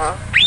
Huh?